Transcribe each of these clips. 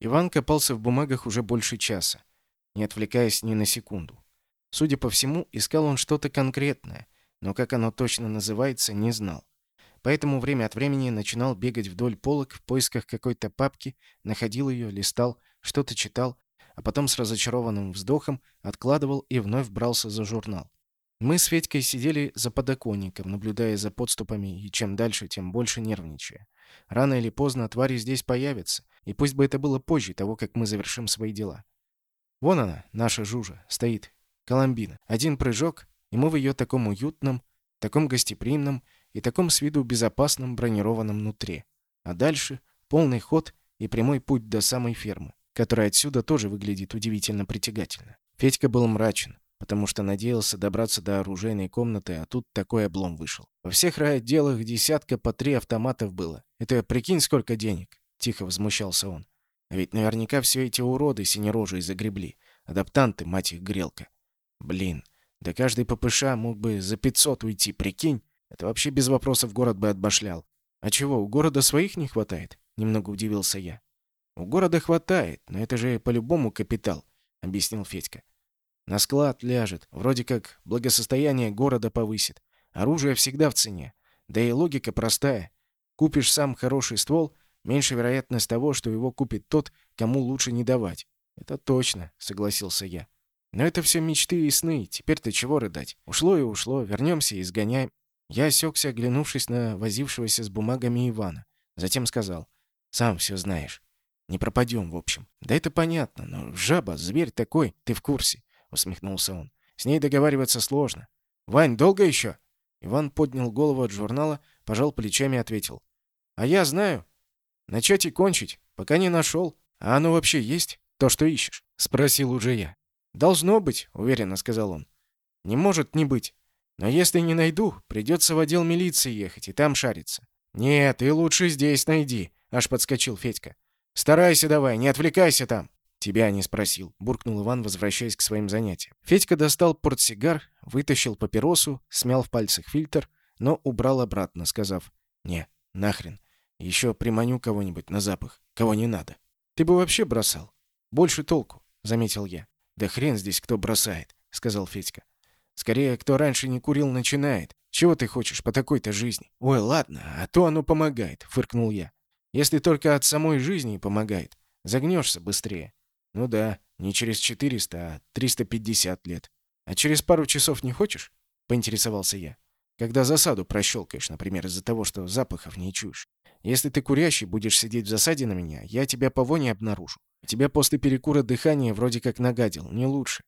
Иван копался в бумагах уже больше часа, не отвлекаясь ни на секунду. Судя по всему, искал он что-то конкретное, но как оно точно называется, не знал. Поэтому время от времени начинал бегать вдоль полок в поисках какой-то папки, находил ее, листал, что-то читал, а потом с разочарованным вздохом откладывал и вновь брался за журнал. Мы с Федькой сидели за подоконником, наблюдая за подступами, и чем дальше, тем больше нервничая. Рано или поздно твари здесь появятся, и пусть бы это было позже того, как мы завершим свои дела. Вон она, наша Жужа, стоит, Коломбина. Один прыжок, и мы в ее таком уютном, таком гостеприимном и таком с виду безопасном бронированном нутре. А дальше полный ход и прямой путь до самой фермы, которая отсюда тоже выглядит удивительно притягательно. Федька был мрачен потому что надеялся добраться до оружейной комнаты, а тут такой облом вышел. Во всех райотделах десятка по три автоматов было. Это прикинь, сколько денег? Тихо возмущался он. Ведь наверняка все эти уроды синерожие загребли. Адаптанты, мать их, грелка. Блин, да каждый ППШ мог бы за 500 уйти, прикинь? Это вообще без вопросов город бы отбашлял. А чего, у города своих не хватает? Немного удивился я. У города хватает, но это же по-любому капитал, объяснил Федька. На склад ляжет, вроде как благосостояние города повысит. Оружие всегда в цене. Да и логика простая. Купишь сам хороший ствол, меньше вероятность того, что его купит тот, кому лучше не давать. Это точно, согласился я. Но это все мечты и сны, теперь-то чего рыдать? Ушло и ушло, вернемся и сгоняем. Я осекся, оглянувшись на возившегося с бумагами Ивана. Затем сказал, сам все знаешь. Не пропадем, в общем. Да это понятно, но жаба, зверь такой, ты в курсе. — усмехнулся он. «С ней договариваться сложно. Вань, долго еще?» Иван поднял голову от журнала, пожал плечами и ответил. «А я знаю. Начать и кончить, пока не нашел. А оно вообще есть, то, что ищешь?» — спросил уже я. «Должно быть», — уверенно сказал он. «Не может не быть. Но если не найду, придется в отдел милиции ехать и там шариться». «Нет, ты лучше здесь найди», — аж подскочил Федька. «Старайся давай, не отвлекайся там». «Тебя не спросил», — буркнул Иван, возвращаясь к своим занятиям. Федька достал портсигар, вытащил папиросу, смял в пальцах фильтр, но убрал обратно, сказав «Не, нахрен. Еще приманю кого-нибудь на запах, кого не надо». «Ты бы вообще бросал. Больше толку», — заметил я. «Да хрен здесь кто бросает», — сказал Федька. «Скорее, кто раньше не курил, начинает. Чего ты хочешь по такой-то жизни?» «Ой, ладно, а то оно помогает», — фыркнул я. «Если только от самой жизни помогает. Загнешься быстрее. Ну да, не через 400, а 350 лет. А через пару часов не хочешь? Поинтересовался я. Когда засаду прощелкаешь, например, из-за того, что запахов не чуешь. Если ты курящий будешь сидеть в засаде на меня, я тебя по воне обнаружу. Тебя после перекура дыхание вроде как нагадил, не лучше.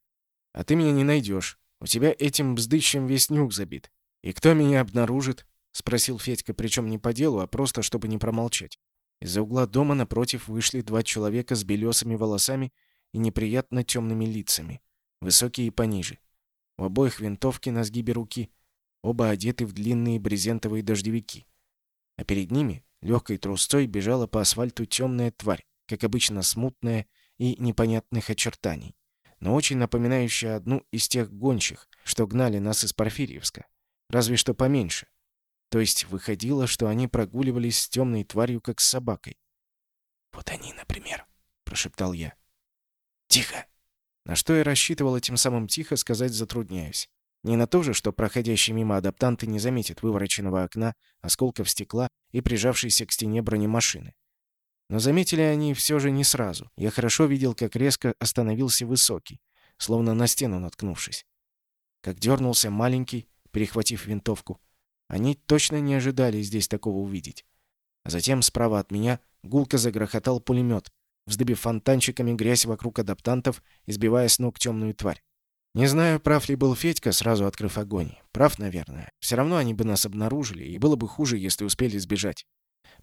А ты меня не найдешь. У тебя этим бздыщем весь нюх забит. И кто меня обнаружит? Спросил Федька, причем не по делу, а просто, чтобы не промолчать. Из-за угла дома напротив вышли два человека с белесыми волосами и неприятно темными лицами, высокие и пониже. У обоих винтовки на сгибе руки, оба одеты в длинные брезентовые дождевики. А перед ними легкой трусцой бежала по асфальту темная тварь, как обычно смутная и непонятных очертаний, но очень напоминающая одну из тех гонщих, что гнали нас из Порфирьевска, разве что поменьше, то есть выходило, что они прогуливались с темной тварью, как с собакой. «Вот они, например», — прошептал я. «Тихо!» На что я рассчитывал этим самым тихо сказать затрудняюсь. Не на то же, что проходящие мимо адаптанты не заметят вывороченного окна, осколков стекла и прижавшейся к стене бронемашины. Но заметили они все же не сразу. Я хорошо видел, как резко остановился высокий, словно на стену наткнувшись. Как дернулся маленький, перехватив винтовку, они точно не ожидали здесь такого увидеть. А затем справа от меня гулко загрохотал пулемет, вздыбив фонтанчиками грязь вокруг адаптантов, избивая с ног темную тварь. Не знаю, прав ли был Федька, сразу открыв огонь. Прав, наверное. Все равно они бы нас обнаружили, и было бы хуже, если успели сбежать.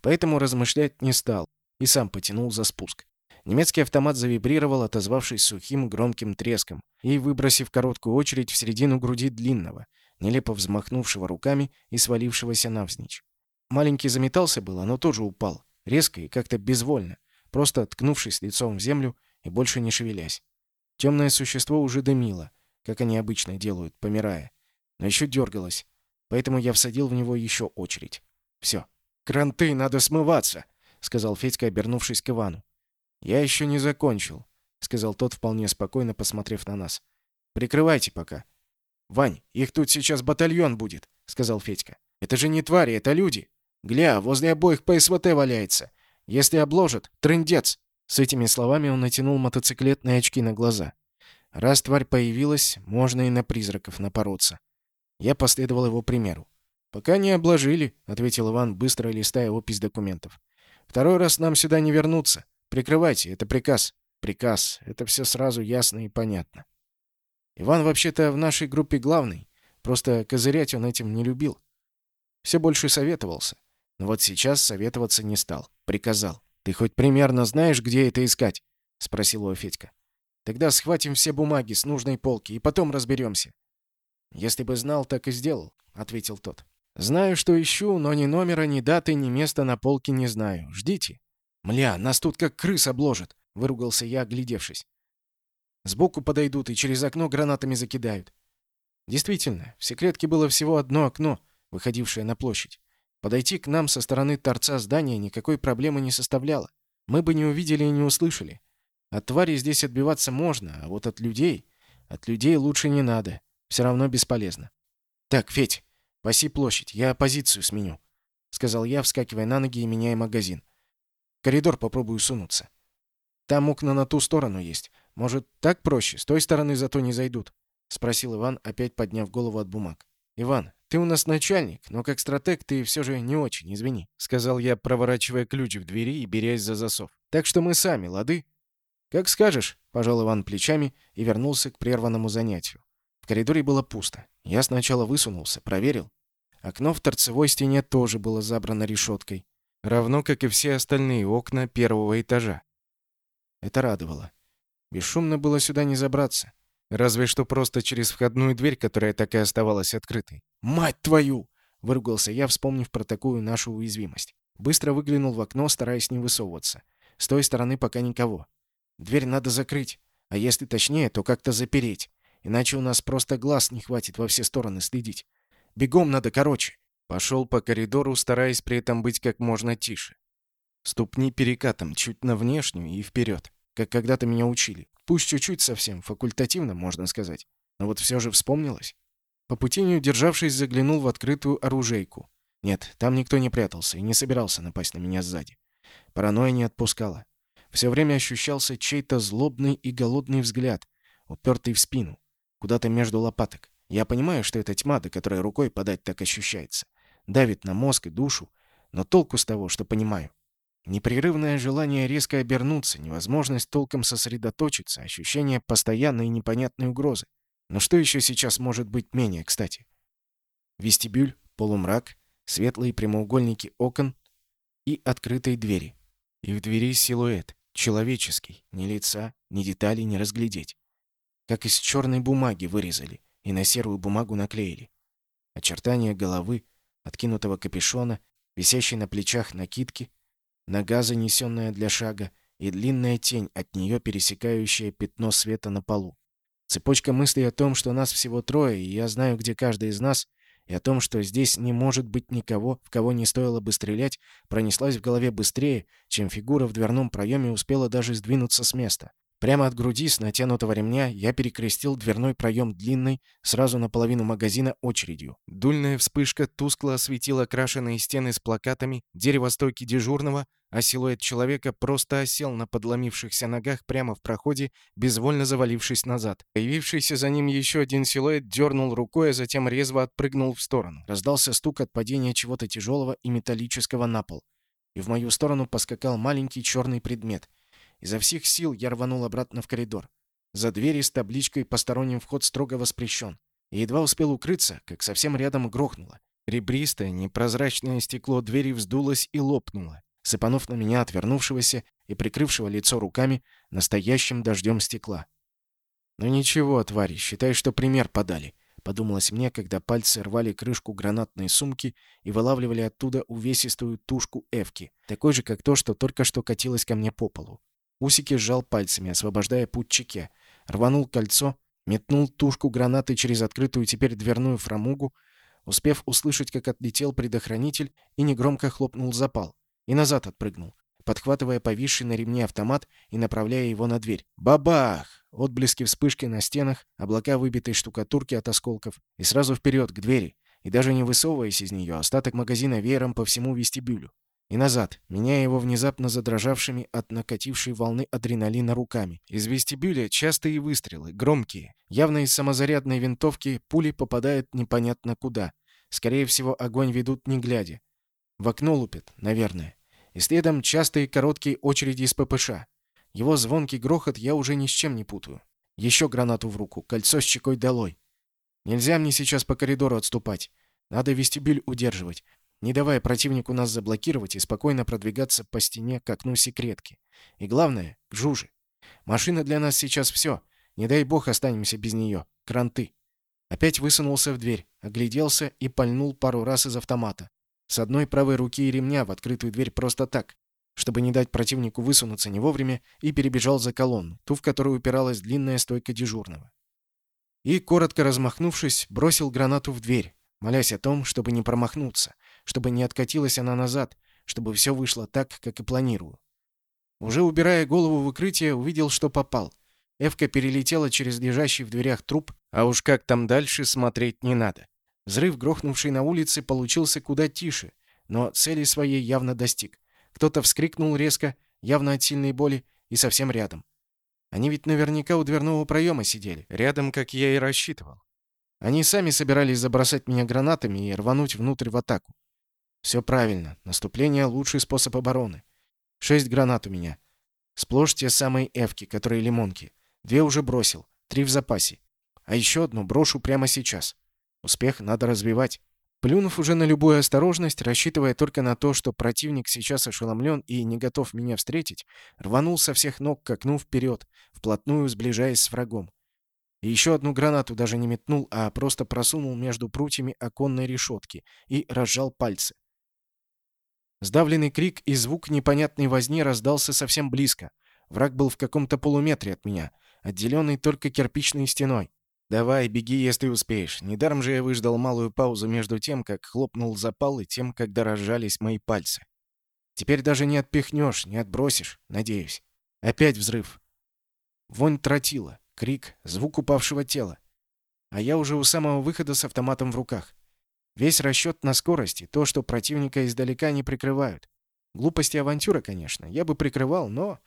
Поэтому размышлять не стал и сам потянул за спуск. Немецкий автомат завибрировал, отозвавшись сухим громким треском и выбросив короткую очередь в середину груди длинного, нелепо взмахнувшего руками и свалившегося навзничь. Маленький заметался было, но тоже упал, резко и как-то безвольно, просто ткнувшись лицом в землю и больше не шевелясь. Темное существо уже дымило, как они обычно делают, помирая, но еще дергалось, поэтому я всадил в него еще очередь. Все. «Кранты, надо смываться!» — сказал Федька, обернувшись к Ивану. «Я еще не закончил», — сказал тот, вполне спокойно посмотрев на нас. «Прикрывайте пока». «Вань, их тут сейчас батальон будет», — сказал Федька. «Это же не твари, это люди. Гля, возле обоих по СВТ валяется. Если обложат, трындец». С этими словами он натянул мотоциклетные очки на глаза. Раз тварь появилась, можно и на призраков напороться. Я последовал его примеру. «Пока не обложили», — ответил Иван, быстро листая опись документов. «Второй раз нам сюда не вернуться. Прикрывайте, это приказ». «Приказ. Это все сразу ясно и понятно». Иван вообще-то в нашей группе главный. Просто козырять он этим не любил. Все больше советовался. Но вот сейчас советоваться не стал. Приказал. «Ты хоть примерно знаешь, где это искать?» — спросил его Федька. «Тогда схватим все бумаги с нужной полки и потом разберемся». «Если бы знал, так и сделал», — ответил тот. «Знаю, что ищу, но ни номера, ни даты, ни места на полке не знаю. Ждите». «Мля, нас тут как крыс обложат», — выругался я, оглядевшись. «Сбоку подойдут и через окно гранатами закидают». Действительно, в секретке было всего одно окно, выходившее на площадь. Подойти к нам со стороны торца здания никакой проблемы не составляло. Мы бы не увидели и не услышали. От твари здесь отбиваться можно, а вот от людей... От людей лучше не надо. Все равно бесполезно. «Так, Федь, паси площадь, я позицию сменю», — сказал я, вскакивая на ноги и меняя магазин. «В коридор попробую сунуться. Там окна на ту сторону есть. Может, так проще? С той стороны зато не зайдут», — спросил Иван, опять подняв голову от бумаг. «Иван, ты у нас начальник, но как стратег ты все же не очень, извини», — сказал я, проворачивая ключ в двери и берясь за засов. «Так что мы сами, лады?» «Как скажешь», — пожал Иван плечами и вернулся к прерванному занятию. В коридоре было пусто. Я сначала высунулся, проверил. Окно в торцевой стене тоже было забрано решеткой, равно как и все остальные окна первого этажа. Это радовало. Бесшумно было сюда не забраться. Разве что просто через входную дверь, которая так и оставалась открытой. «Мать твою!» — выругался я, вспомнив про такую нашу уязвимость. Быстро выглянул в окно, стараясь не высовываться. С той стороны пока никого. Дверь надо закрыть, а если точнее, то как-то запереть. Иначе у нас просто глаз не хватит во все стороны следить. Бегом надо короче. Пошел по коридору, стараясь при этом быть как можно тише. Ступни перекатом, чуть на внешнюю и вперед, как когда-то меня учили. Пусть чуть-чуть совсем, факультативно, можно сказать. Но вот все же вспомнилось. По пути не удержавшись, заглянул в открытую оружейку. Нет, там никто не прятался и не собирался напасть на меня сзади. Паранойя не отпускала. Все время ощущался чей-то злобный и голодный взгляд, упертый в спину куда-то между лопаток. Я понимаю, что это тьма, до которой рукой подать так ощущается. Давит на мозг и душу, но толку с того, что понимаю. Непрерывное желание резко обернуться, невозможность толком сосредоточиться, ощущение постоянной и непонятной угрозы. Но что еще сейчас может быть менее кстати? Вестибюль, полумрак, светлые прямоугольники окон и открытые двери. И в двери силуэт, человеческий, ни лица, ни деталей не разглядеть как из черной бумаги вырезали и на серую бумагу наклеили. Очертания головы, откинутого капюшона, висящей на плечах накидки, нога, занесенная для шага, и длинная тень от нее, пересекающая пятно света на полу. Цепочка мыслей о том, что нас всего трое, и я знаю, где каждый из нас, и о том, что здесь не может быть никого, в кого не стоило бы стрелять, пронеслась в голове быстрее, чем фигура в дверном проеме успела даже сдвинуться с места. Прямо от груди с натянутого ремня я перекрестил дверной проем длинной, сразу наполовину магазина очередью. Дульная вспышка тускло осветила крашеные стены с плакатами, дерево стойки дежурного, а силуэт человека просто осел на подломившихся ногах прямо в проходе, безвольно завалившись назад. Появившийся за ним еще один силуэт дернул рукой, а затем резво отпрыгнул в сторону. Раздался стук от падения чего-то тяжелого и металлического на пол. И в мою сторону поскакал маленький черный предмет — Изо всех сил я рванул обратно в коридор. За двери с табличкой «Посторонним вход строго воспрещен». И едва успел укрыться, как совсем рядом грохнуло. Ребристое, непрозрачное стекло двери вздулось и лопнуло, сыпанув на меня отвернувшегося и прикрывшего лицо руками настоящим дождем стекла. «Ну ничего, твари, считай, что пример подали», — подумалось мне, когда пальцы рвали крышку гранатной сумки и вылавливали оттуда увесистую тушку Эвки, такой же, как то, что только что катилось ко мне по полу. Усики сжал пальцами, освобождая путь чеке. Рванул кольцо, метнул тушку гранаты через открытую теперь дверную фрамугу, успев услышать, как отлетел предохранитель и негромко хлопнул запал. И назад отпрыгнул. подхватывая повисший на ремне автомат и направляя его на дверь. Бабах! Отблески вспышки на стенах, облака выбитой штукатурки от осколков. И сразу вперед, к двери. И даже не высовываясь из нее, остаток магазина веером по всему вестибюлю. И назад, меняя его внезапно задрожавшими от накатившей волны адреналина руками. Из вестибюля частые выстрелы, громкие. Явно из самозарядной винтовки пули попадают непонятно куда. Скорее всего, огонь ведут не глядя. В окно лупят, наверное. И следом частые короткие очереди из ППШ. Его звонкий грохот я уже ни с чем не путаю. Еще гранату в руку, кольцо с чекой долой. Нельзя мне сейчас по коридору отступать. Надо вестибюль удерживать, не давая противнику нас заблокировать и спокойно продвигаться по стене к окну секретки. И главное, к Жуже. Машина для нас сейчас все. Не дай бог останемся без нее. Кранты. Опять высунулся в дверь, огляделся и пальнул пару раз из автомата. С одной правой руки и ремня в открытую дверь просто так, чтобы не дать противнику высунуться не вовремя, и перебежал за колонну, ту, в которую упиралась длинная стойка дежурного. И, коротко размахнувшись, бросил гранату в дверь, молясь о том, чтобы не промахнуться, чтобы не откатилась она назад, чтобы все вышло так, как и планирую. Уже убирая голову в укрытие, увидел, что попал. Эвка перелетела через лежащий в дверях труп, а уж как там дальше смотреть не надо. Взрыв, грохнувший на улице, получился куда тише, но цели своей явно достиг. Кто-то вскрикнул резко, явно от сильной боли, и совсем рядом. Они ведь наверняка у дверного проема сидели, рядом, как я и рассчитывал. Они сами собирались забросать меня гранатами и рвануть внутрь в атаку. Все правильно. Наступление — лучший способ обороны. Шесть гранат у меня. Сплошь те самые эвки, которые лимонки. Две уже бросил, три в запасе. А еще одну брошу прямо сейчас. Успех надо развивать. Плюнув уже на любую осторожность, рассчитывая только на то, что противник сейчас ошеломлен и не готов меня встретить, рванул со всех ног к окну вперед, вплотную сближаясь с врагом. И еще одну гранату даже не метнул, а просто просунул между прутьями оконной решетки и разжал пальцы. Сдавленный крик и звук непонятной возни раздался совсем близко. Враг был в каком-то полуметре от меня, отделенный только кирпичной стеной. «Давай, беги, если успеешь. Недаром же я выждал малую паузу между тем, как хлопнул запал, и тем, когда разжались мои пальцы. Теперь даже не отпихнешь, не отбросишь, надеюсь. Опять взрыв. Вонь тротила, крик, звук упавшего тела. А я уже у самого выхода с автоматом в руках. Весь расчет на скорость и то, что противника издалека не прикрывают. Глупости авантюра, конечно. Я бы прикрывал, но...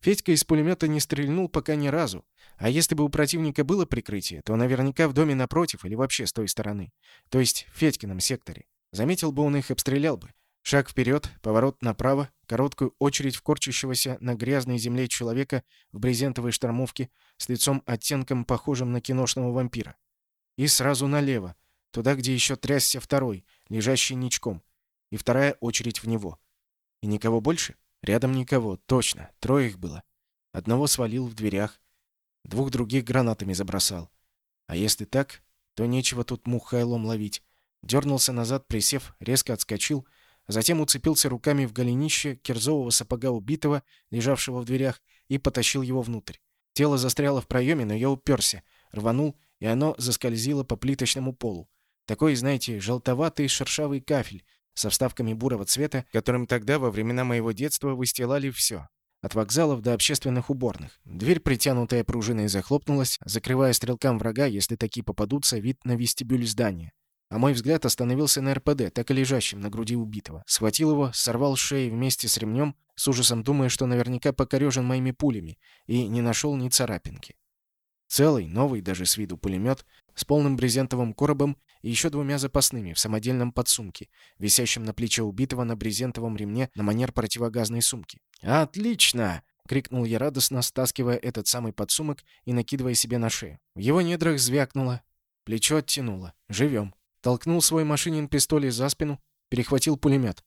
Федька из пулемета не стрельнул пока ни разу. А если бы у противника было прикрытие, то наверняка в доме напротив или вообще с той стороны. То есть в Федькином секторе. Заметил бы он их, обстрелял бы. Шаг вперед, поворот направо, короткую очередь в корчащегося на грязной земле человека в брезентовой штормовке с лицом оттенком, похожим на киношного вампира. И сразу налево, туда, где еще трясся второй, лежащий ничком. И вторая очередь в него. И никого больше? Рядом никого, точно, трое их было. Одного свалил в дверях, двух других гранатами забросал. А если так, то нечего тут мух хайлом ловить. Дернулся назад, присев, резко отскочил, а затем уцепился руками в голенище кирзового сапога убитого, лежавшего в дверях, и потащил его внутрь. Тело застряло в проеме, но я уперся, рванул, и оно заскользило по плиточному полу. Такой, знаете, желтоватый шершавый кафель, со вставками бурого цвета, которым тогда, во времена моего детства, выстилали все. От вокзалов до общественных уборных. Дверь, притянутая пружиной, захлопнулась, закрывая стрелкам врага, если такие попадутся, вид на вестибюль здания. А мой взгляд остановился на РПД, так и лежащем на груди убитого. Схватил его, сорвал шеи вместе с ремнем, с ужасом думая, что наверняка покорежен моими пулями, и не нашел ни царапинки. Целый, новый даже с виду пулемет, с полным брезентовым коробом и еще двумя запасными в самодельном подсумке, висящем на плече убитого на брезентовом ремне на манер противогазной сумки. «Отлично!» — крикнул я радостно, стаскивая этот самый подсумок и накидывая себе на шею. В его недрах звякнуло, плечо оттянуло. «Живем!» Толкнул свой машинин пистолет за спину, перехватил пулемет.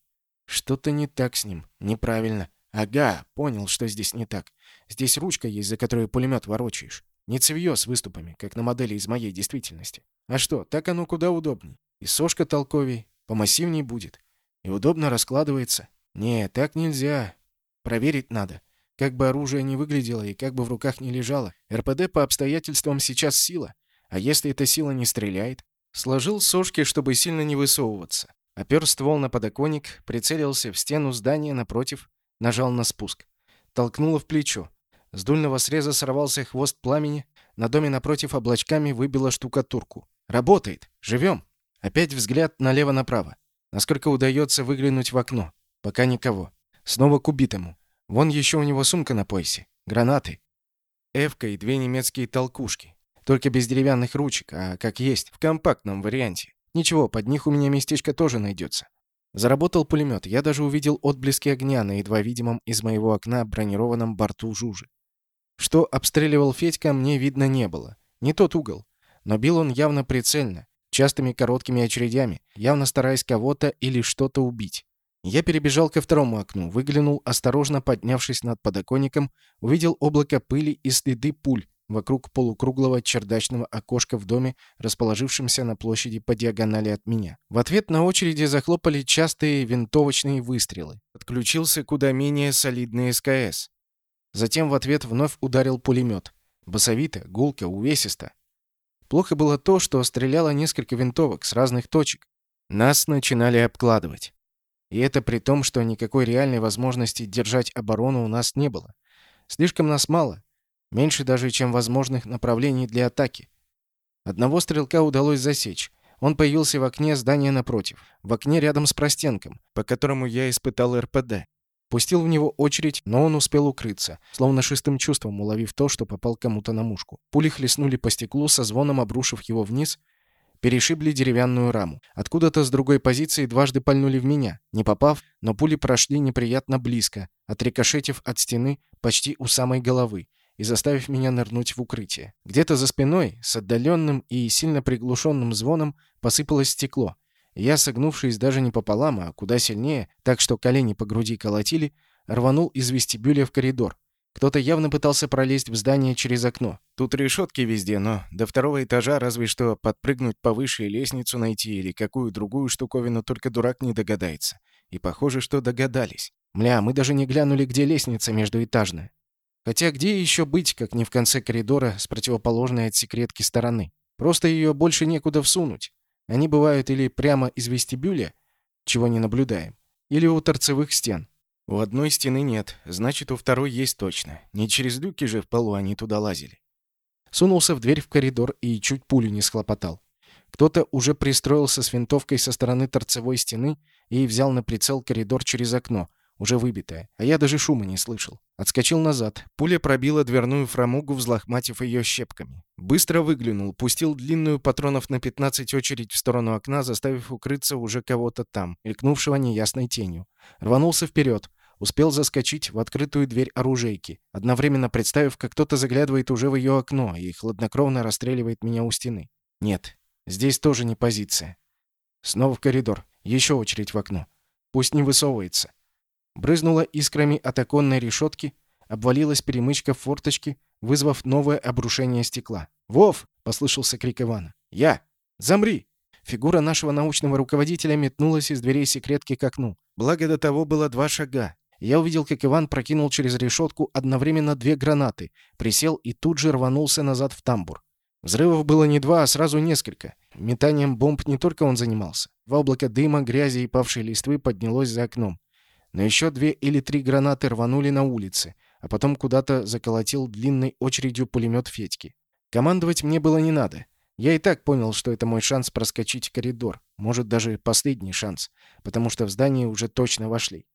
Что-то не так с ним. Неправильно. Ага, понял, что здесь не так. Здесь ручка есть, за которую пулемет ворочаешь. Не цевьё с выступами, как на модели из моей действительности. А что, так оно куда удобней. И сошка толковей, помассивней будет. И удобно раскладывается. Не, так нельзя. Проверить надо. Как бы оружие ни выглядело и как бы в руках не лежало. РПД по обстоятельствам сейчас сила. А если эта сила не стреляет? Сложил сошки, чтобы сильно не высовываться. Опер ствол на подоконник, прицелился в стену здания напротив, нажал на спуск. Толкнуло в плечо. С дульного среза сорвался хвост пламени, на доме напротив облачками выбило штукатурку. «Работает! Живем!» Опять взгляд налево-направо. Насколько удается выглянуть в окно. Пока никого. Снова к убитому. Вон еще у него сумка на поясе. Гранаты. Эвка и две немецкие толкушки. Только без деревянных ручек, а как есть, в компактном варианте. Ничего, под них у меня местечко тоже найдется. Заработал пулемет. Я даже увидел отблески огня на едва видимом из моего окна бронированном борту Жужи. Что обстреливал Федька, мне видно не было. Не тот угол. Но бил он явно прицельно, частыми короткими очередями, явно стараясь кого-то или что-то убить. Я перебежал ко второму окну, выглянул, осторожно поднявшись над подоконником, увидел облако пыли и следы пуль вокруг полукруглого чердачного окошка в доме, расположившемся на площади по диагонали от меня. В ответ на очереди захлопали частые винтовочные выстрелы. Отключился куда менее солидный СКС. Затем в ответ вновь ударил пулемет. Басовито, гулко, увесисто. Плохо было то, что стреляло несколько винтовок с разных точек. Нас начинали обкладывать. И это при том, что никакой реальной возможности держать оборону у нас не было. Слишком нас мало. Меньше даже, чем возможных направлений для атаки. Одного стрелка удалось засечь. Он появился в окне здания напротив. В окне рядом с простенком, по которому я испытал РПД. Пустил в него очередь, но он успел укрыться, словно шестым чувством уловив то, что попал кому-то на мушку. Пули хлестнули по стеклу, со звоном обрушив его вниз, перешибли деревянную раму. Откуда-то с другой позиции дважды пальнули в меня, не попав, но пули прошли неприятно близко, отрикошетив от стены почти у самой головы и заставив меня нырнуть в укрытие. Где-то за спиной, с отдаленным и сильно приглушенным звоном, посыпалось стекло, я, согнувшись даже не пополам, а куда сильнее, так что колени по груди колотили, рванул из вестибюля в коридор. Кто-то явно пытался пролезть в здание через окно. Тут решетки везде, но до второго этажа разве что подпрыгнуть повыше и лестницу найти или какую другую штуковину только дурак не догадается. И похоже, что догадались. Мля, мы даже не глянули, где лестница междуэтажная. Хотя где еще быть, как не в конце коридора с противоположной от секретки стороны? Просто ее больше некуда всунуть. Они бывают или прямо из вестибюля, чего не наблюдаем, или у торцевых стен. У одной стены нет, значит, у второй есть точно. Не через люки же в полу они туда лазили. Сунулся в дверь в коридор и чуть пулю не схлопотал. Кто-то уже пристроился с винтовкой со стороны торцевой стены и взял на прицел коридор через окно, уже выбитая, а я даже шума не слышал. Отскочил назад. Пуля пробила дверную фрамугу, взлохматив ее щепками. Быстро выглянул, пустил длинную патронов на 15 очередь в сторону окна, заставив укрыться уже кого-то там, мелькнувшего неясной тенью. Рванулся вперед. Успел заскочить в открытую дверь оружейки, одновременно представив, как кто-то заглядывает уже в ее окно и хладнокровно расстреливает меня у стены. Нет, здесь тоже не позиция. Снова в коридор. Еще очередь в окно. Пусть не высовывается. Брызнула искрами от оконной решетки, обвалилась перемычка в форточке, вызвав новое обрушение стекла. «Вов!» — послышался крик Ивана. «Я! Замри!» Фигура нашего научного руководителя метнулась из дверей секретки к окну. Благо до того было два шага. Я увидел, как Иван прокинул через решетку одновременно две гранаты, присел и тут же рванулся назад в тамбур. Взрывов было не два, а сразу несколько. Метанием бомб не только он занимался. Два облака дыма, грязи и павшей листвы поднялось за окном. Но еще две или три гранаты рванули на улице, а потом куда-то заколотил длинной очередью пулемет Федьки. Командовать мне было не надо. Я и так понял, что это мой шанс проскочить коридор, может, даже последний шанс, потому что в здание уже точно вошли.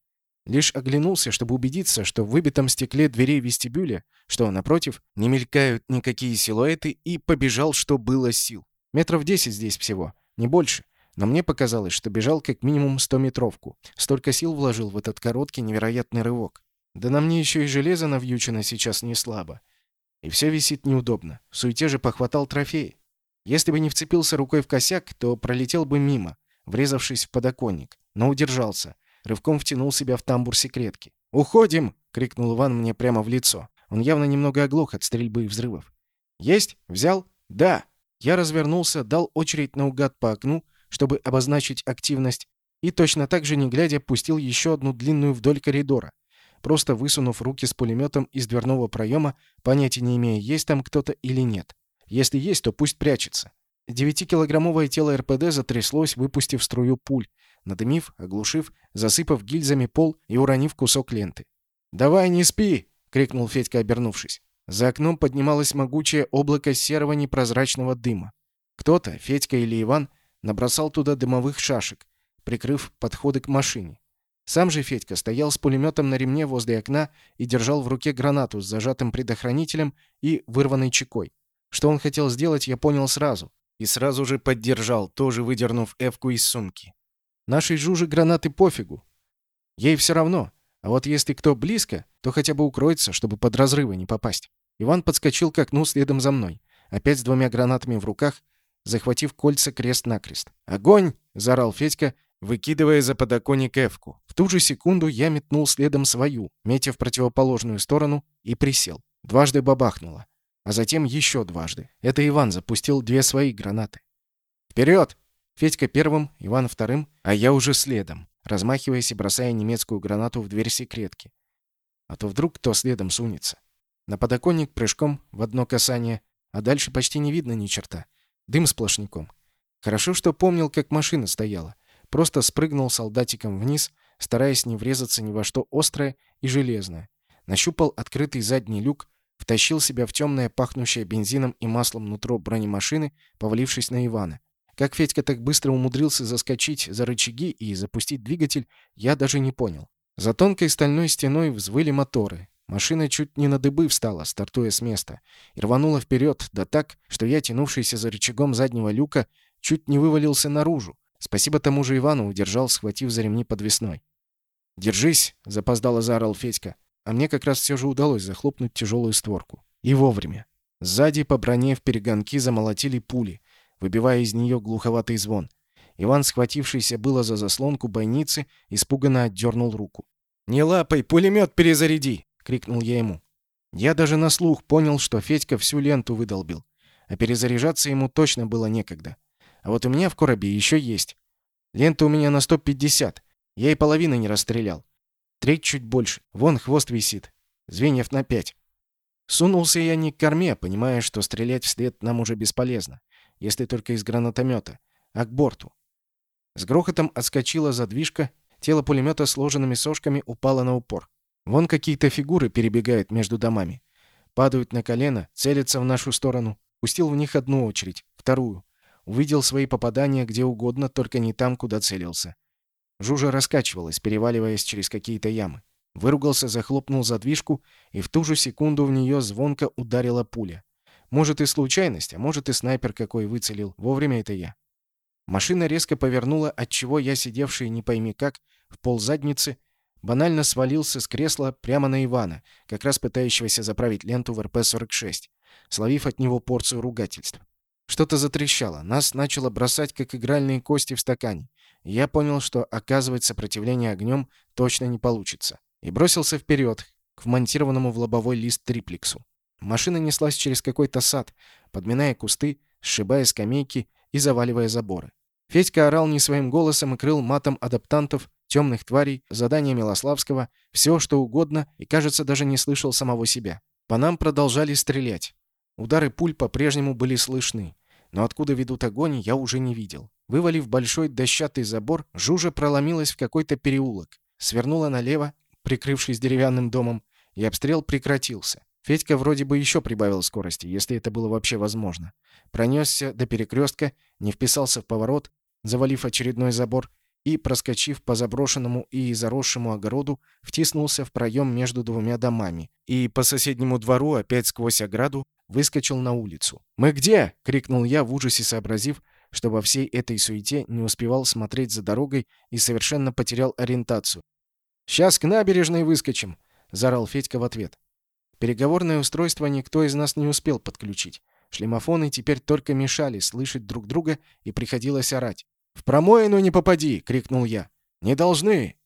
Лишь оглянулся, чтобы убедиться, что в выбитом стекле дверей вестибюля, что, напротив, не мелькают никакие силуэты, и побежал, что было сил. Метров десять здесь всего, не больше. Но мне показалось, что бежал как минимум 100-метровку. Столько сил вложил в этот короткий невероятный рывок. Да на мне еще и железо навьючено сейчас не слабо. И все висит неудобно. В суете же похватал трофеи. Если бы не вцепился рукой в косяк, то пролетел бы мимо, врезавшись в подоконник. Но удержался. Рывком втянул себя в тамбур секретки. «Уходим!» — крикнул Иван мне прямо в лицо. Он явно немного оглох от стрельбы и взрывов. «Есть? Взял? Да!» Я развернулся, дал очередь наугад по окну, чтобы обозначить активность, и точно так же, не глядя, пустил еще одну длинную вдоль коридора, просто высунув руки с пулеметом из дверного проема, понятия не имея, есть там кто-то или нет. Если есть, то пусть прячется. Девятикилограммовое тело РПД затряслось, выпустив струю пуль, надымив, оглушив, засыпав гильзами пол и уронив кусок ленты. «Давай, не спи!» — крикнул Федька, обернувшись. За окном поднималось могучее облако серого непрозрачного дыма. Кто-то, Федька или Иван, набросал туда дымовых шашек, прикрыв подходы к машине. Сам же Федька стоял с пулеметом на ремне возле окна и держал в руке гранату с зажатым предохранителем и вырванной чекой. Что он хотел сделать, я понял сразу. И сразу же поддержал, тоже выдернув эвку из сумки. Нашей жуже гранаты пофигу. Ей все равно. А вот если кто близко, то хотя бы укроется, чтобы под разрывы не попасть. Иван подскочил к окну следом за мной, опять с двумя гранатами в руках, захватив кольца крест-накрест. «Огонь!» — заорал Федька, выкидывая за подоконник эвку. В ту же секунду я метнул следом свою, метя в противоположную сторону, и присел. Дважды бабахнуло. А затем еще дважды. Это Иван запустил две свои гранаты. «Вперед!» Федька первым, Иван вторым, а я уже следом, размахиваясь и бросая немецкую гранату в дверь секретки. А то вдруг кто следом сунется. На подоконник прыжком в одно касание, а дальше почти не видно ни черта. Дым сплошняком. Хорошо, что помнил, как машина стояла. Просто спрыгнул солдатиком вниз, стараясь не врезаться ни во что острое и железное. Нащупал открытый задний люк, втащил себя в темное, пахнущее бензином и маслом нутро бронемашины, повалившись на Ивана. Как Федька так быстро умудрился заскочить за рычаги и запустить двигатель, я даже не понял. За тонкой стальной стеной взвыли моторы. Машина чуть не на дыбы встала, стартуя с места, и рванула вперед, да так, что я, тянувшийся за рычагом заднего люка, чуть не вывалился наружу. Спасибо тому же Ивану удержал, схватив за ремни подвесной. «Держись!» — запоздало заорал Федька. А мне как раз все же удалось захлопнуть тяжелую створку. И вовремя. Сзади по броне в перегонки замолотили пули, выбивая из нее глуховатый звон. Иван, схватившийся было за заслонку бойницы, испуганно отдернул руку. «Не лапай, пулемет перезаряди!» — крикнул я ему. Я даже на слух понял, что Федька всю ленту выдолбил, а перезаряжаться ему точно было некогда. А вот у меня в коробе еще есть. Лента у меня на 150. Я и половины не расстрелял. Треть чуть больше. Вон хвост висит. Звеньев на пять. Сунулся я не к корме, понимая, что стрелять вслед нам уже бесполезно, если только из гранатомета, а к борту. С грохотом отскочила задвижка, тело пулемета сложенными сошками упало на упор. Вон какие-то фигуры перебегают между домами. Падают на колено, целятся в нашу сторону. Пустил в них одну очередь, вторую. Увидел свои попадания где угодно, только не там, куда целился. Жужа раскачивалась, переваливаясь через какие-то ямы. Выругался, захлопнул задвижку, и в ту же секунду в нее звонко ударила пуля. Может и случайность, а может и снайпер какой выцелил. Вовремя это я. Машина резко повернула, отчего я, сидевший не пойми как, в пол задницы, банально свалился с кресла прямо на Ивана, как раз пытающегося заправить ленту в РП-46, словив от него порцию ругательств. Что-то затрещало, нас начало бросать, как игральные кости в стакане. Я понял, что оказывать сопротивление огнем точно не получится. И бросился вперед, к вмонтированному в лобовой лист триплексу. Машина неслась через какой-то сад, подминая кусты, сшибая скамейки и заваливая заборы. Федька орал не своим голосом и крыл матом адаптантов, темных тварей, задания Милославского, все что угодно, и, кажется, даже не слышал самого себя. По нам продолжали стрелять. Удары пуль по-прежнему были слышны, но откуда ведут огонь, я уже не видел. Вывалив большой дощатый забор, Жужа проломилась в какой-то переулок, свернула налево, прикрывшись деревянным домом, и обстрел прекратился. Федька вроде бы еще прибавил скорости, если это было вообще возможно. Пронесся до перекрестка, не вписался в поворот, завалив очередной забор, и, проскочив по заброшенному и заросшему огороду, втиснулся в проем между двумя домами и по соседнему двору, опять сквозь ограду, выскочил на улицу. «Мы где?» — крикнул я, в ужасе сообразив, что во всей этой суете не успевал смотреть за дорогой и совершенно потерял ориентацию. «Сейчас к набережной выскочим!» — заорал Федька в ответ. Переговорное устройство никто из нас не успел подключить. Шлемофоны теперь только мешали слышать друг друга и приходилось орать. «В промоину не попади!» — крикнул я. «Не должны!»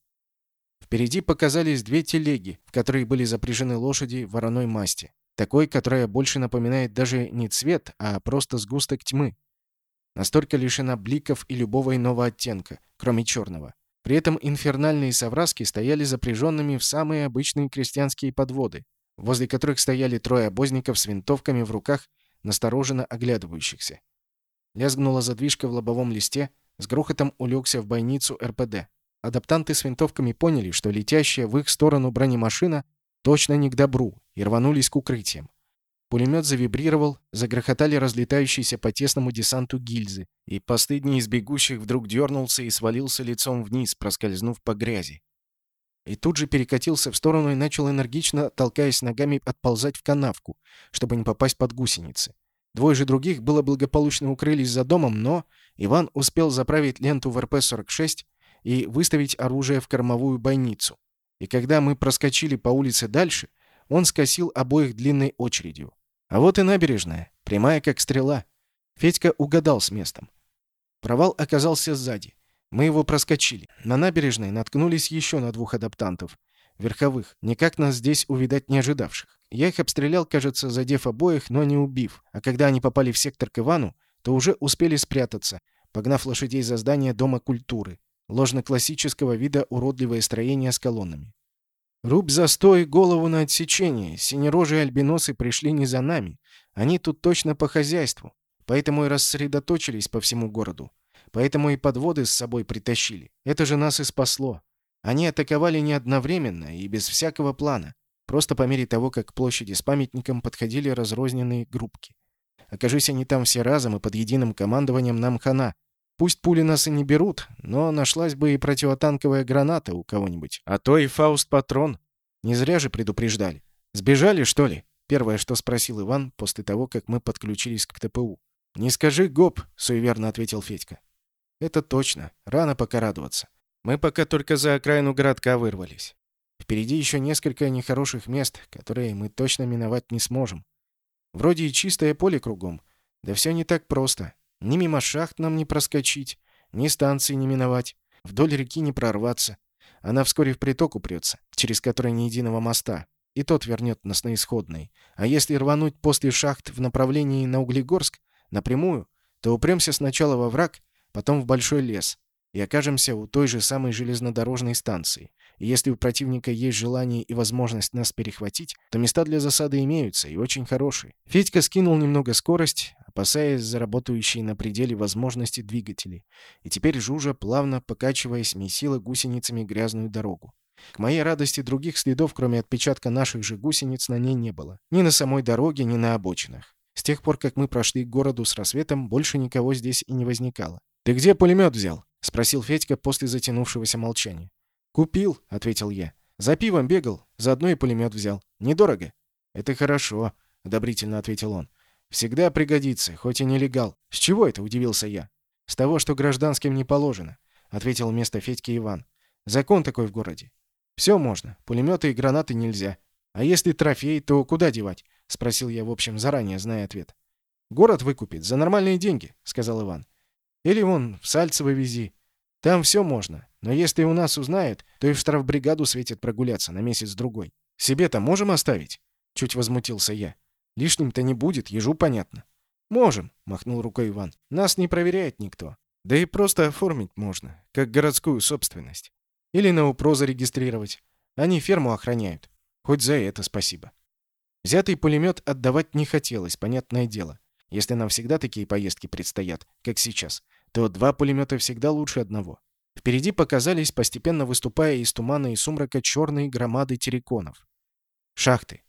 Впереди показались две телеги, в которые были запряжены лошади вороной масти. Такой, которая больше напоминает даже не цвет, а просто сгусток тьмы. Настолько лишена бликов и любого иного оттенка, кроме черного. При этом инфернальные совраски стояли запряженными в самые обычные крестьянские подводы, возле которых стояли трое обозников с винтовками в руках, настороженно оглядывающихся. Лязгнула задвижка в лобовом листе, с грохотом улегся в бойницу РПД. Адаптанты с винтовками поняли, что летящая в их сторону бронемашина Точно не к добру, и рванулись к укрытиям. Пулемет завибрировал, загрохотали разлетающиеся по тесному десанту гильзы, и постыдней из бегущих вдруг дернулся и свалился лицом вниз, проскользнув по грязи. И тут же перекатился в сторону и начал энергично, толкаясь ногами, отползать в канавку, чтобы не попасть под гусеницы. Двое же других было благополучно укрылись за домом, но Иван успел заправить ленту в РП-46 и выставить оружие в кормовую бойницу. И когда мы проскочили по улице дальше, он скосил обоих длинной очередью. А вот и набережная, прямая как стрела. Федька угадал с местом. Провал оказался сзади. Мы его проскочили. На набережной наткнулись еще на двух адаптантов. Верховых, никак нас здесь увидать не ожидавших. Я их обстрелял, кажется, задев обоих, но не убив. А когда они попали в сектор к Ивану, то уже успели спрятаться, погнав лошадей за здание Дома культуры. Ложно-классического вида уродливое строение с колоннами. Рубь застой, голову на отсечение. Синерожие альбиносы пришли не за нами. Они тут точно по хозяйству. Поэтому и рассредоточились по всему городу. Поэтому и подводы с собой притащили. Это же нас и спасло. Они атаковали не одновременно и без всякого плана. Просто по мере того, как к площади с памятником подходили разрозненные группки. Окажись они там все разом и под единым командованием нам хана. Пусть пули нас и не берут, но нашлась бы и противотанковая граната у кого-нибудь. А то и фауст-патрон. Не зря же предупреждали. «Сбежали, что ли?» Первое, что спросил Иван после того, как мы подключились к ТПУ. «Не скажи, гоп», — суеверно ответил Федька. «Это точно. Рано пока радоваться. Мы пока только за окраину городка вырвались. Впереди еще несколько нехороших мест, которые мы точно миновать не сможем. Вроде и чистое поле кругом. Да все не так просто. Ни мимо шахт нам не проскочить, ни станции не миновать, вдоль реки не прорваться. Она вскоре в приток упрется, через который ни единого моста, и тот вернет нас на исходный. А если рвануть после шахт в направлении на Углегорск, напрямую, то упремся сначала во враг, потом в большой лес, и окажемся у той же самой железнодорожной станции. И если у противника есть желание и возможность нас перехватить, то места для засады имеются, и очень хорошие. Федька скинул немного скорость, опасаясь за работающие на пределе возможности двигателей, и теперь Жужа, плавно покачиваясь, месила гусеницами грязную дорогу. К моей радости других следов, кроме отпечатка наших же гусениц, на ней не было. Ни на самой дороге, ни на обочинах. С тех пор, как мы прошли к городу с рассветом, больше никого здесь и не возникало. «Ты где пулемет взял?» — спросил Федька после затянувшегося молчания. «Купил», — ответил я. «За пивом бегал, заодно и пулемет взял. Недорого». «Это хорошо», — одобрительно ответил он. «Всегда пригодится, хоть и нелегал». «С чего это?» — удивился я. «С того, что гражданским не положено», — ответил вместо Федьки Иван. «Закон такой в городе. Все можно, пулеметы и гранаты нельзя. А если трофей, то куда девать?» — спросил я, в общем, заранее зная ответ. «Город выкупит, за нормальные деньги», — сказал Иван. «Или вон, в Сальцево вези. Там все можно. Но если у нас узнают, то и в штрафбригаду светит прогуляться на месяц-другой. Себе-то можем оставить?» Чуть возмутился я. «Лишним-то не будет, ежу понятно». «Можем», — махнул рукой Иван. «Нас не проверяет никто. Да и просто оформить можно, как городскую собственность. Или на УПРО зарегистрировать. Они ферму охраняют. Хоть за это спасибо». Взятый пулемет отдавать не хотелось, понятное дело. Если нам всегда такие поездки предстоят, как сейчас, то два пулемета всегда лучше одного. Впереди показались, постепенно выступая из тумана и сумрака, черные громады терриконов. Шахты.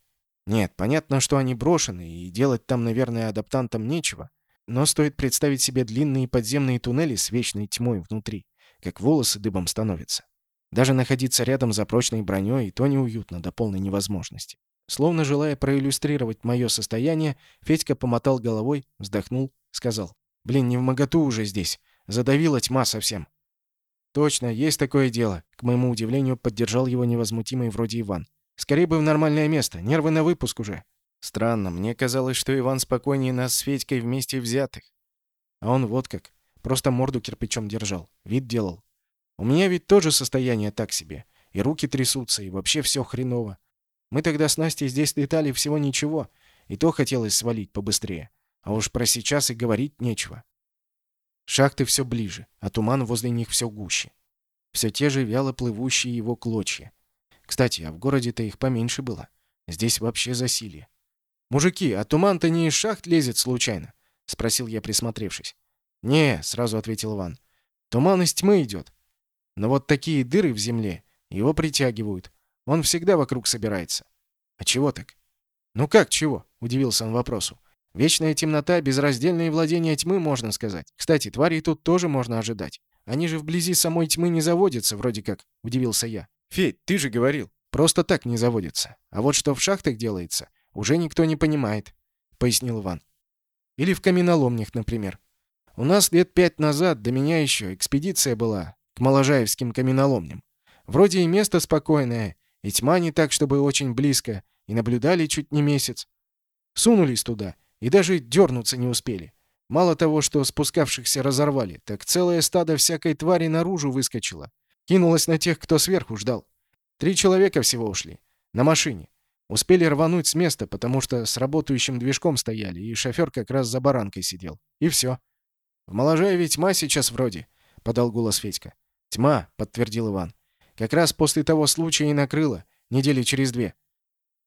Нет, понятно, что они брошены, и делать там, наверное, адаптантам нечего. Но стоит представить себе длинные подземные туннели с вечной тьмой внутри, как волосы дыбом становятся. Даже находиться рядом за прочной броней, то неуютно до полной невозможности. Словно желая проиллюстрировать мое состояние, Федька помотал головой, вздохнул, сказал. Блин, не в моготу уже здесь. Задавила тьма совсем. Точно, есть такое дело. К моему удивлению, поддержал его невозмутимый вроде Иван. Скорее бы в нормальное место. Нервы на выпуск уже. Странно, мне казалось, что Иван спокойнее нас с Федькой вместе взятых. А он вот как. Просто морду кирпичом держал. Вид делал. У меня ведь тоже состояние так себе. И руки трясутся, и вообще все хреново. Мы тогда с Настей здесь летали всего ничего. И то хотелось свалить побыстрее. А уж про сейчас и говорить нечего. Шахты все ближе, а туман возле них все гуще. Все те же вяло плывущие его клочья. Кстати, а в городе-то их поменьше было. Здесь вообще засилье. «Мужики, а туман-то не из шахт лезет случайно?» — спросил я, присмотревшись. «Не», — сразу ответил Иван. «Туман из тьмы идет. Но вот такие дыры в земле его притягивают. Он всегда вокруг собирается. «А чего так?» «Ну как чего?» — удивился он вопросу. «Вечная темнота, безраздельное владение тьмы, можно сказать. Кстати, тварей тут тоже можно ожидать. Они же вблизи самой тьмы не заводятся, вроде как», — удивился я. «Федь, ты же говорил». «Просто так не заводятся. А вот что в шахтах делается, уже никто не понимает», — пояснил Иван. «Или в каменоломнях, например. У нас лет пять назад, до меня еще, экспедиция была к Моложаевским каменоломням. Вроде и место спокойное, и тьма не так, чтобы очень близко, и наблюдали чуть не месяц. Сунулись туда, и даже дернуться не успели. Мало того, что спускавшихся разорвали, так целое стадо всякой твари наружу выскочило. Кинулось на тех, кто сверху ждал. Три человека всего ушли. На машине. Успели рвануть с места, потому что с работающим движком стояли, и шофер как раз за баранкой сидел. И все. «В Моложаеве тьма сейчас вроде», — подал голос Федька. «Тьма», — подтвердил Иван. «Как раз после того случая и накрыло, недели через две.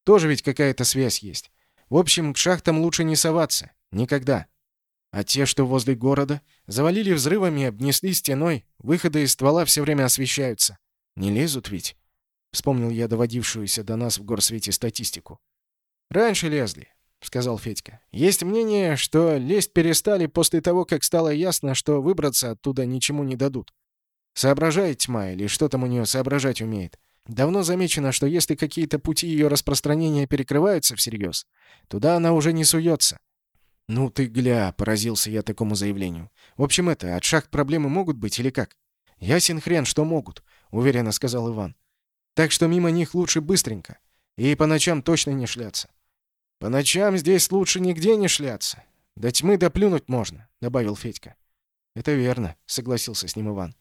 Тоже ведь какая-то связь есть. В общем, к шахтам лучше не соваться. Никогда. А те, что возле города, завалили взрывами, обнесли стеной, выходы из ствола все время освещаются. Не лезут ведь?» Вспомнил я доводившуюся до нас в горсвете статистику. «Раньше лезли. — сказал Федька. «Есть мнение, что лезть перестали после того, как стало ясно, что выбраться оттуда ничему не дадут. Соображает тьма, или что там у нее соображать умеет. Давно замечено, что если какие-то пути ее распространения перекрываются всерьез, туда она уже не суется. «Ну ты гля!» — поразился я такому заявлению. «В общем, это, от шахт проблемы могут быть или как?» «Ясен хрен, что могут», — уверенно сказал Иван. «Так что мимо них лучше быстренько. И по ночам точно не шляться. «По ночам здесь лучше нигде не шляться. До тьмы доплюнуть можно», — добавил Федька. «Это верно», — согласился с ним Иван.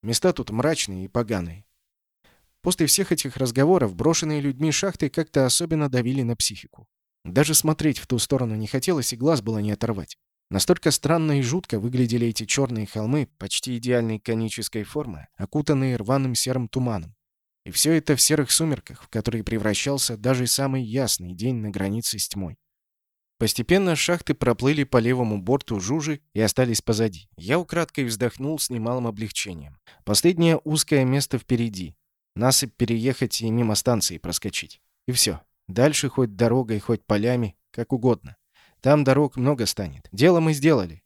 «Места тут мрачные и поганые». После всех этих разговоров брошенные людьми шахты как-то особенно давили на психику. Даже смотреть в ту сторону не хотелось, и глаз было не оторвать. Настолько странно и жутко выглядели эти черные холмы почти идеальной конической формы, окутанные рваным серым туманом. И все это в серых сумерках, в которые превращался даже самый ясный день на границе с тьмой. Постепенно шахты проплыли по левому борту Жужи и остались позади. Я украдкой вздохнул с немалым облегчением. Последнее узкое место впереди. Насыпь переехать и мимо станции проскочить. И все. Дальше хоть дорогой, хоть полями, как угодно. Там дорог много станет. Дело мы сделали.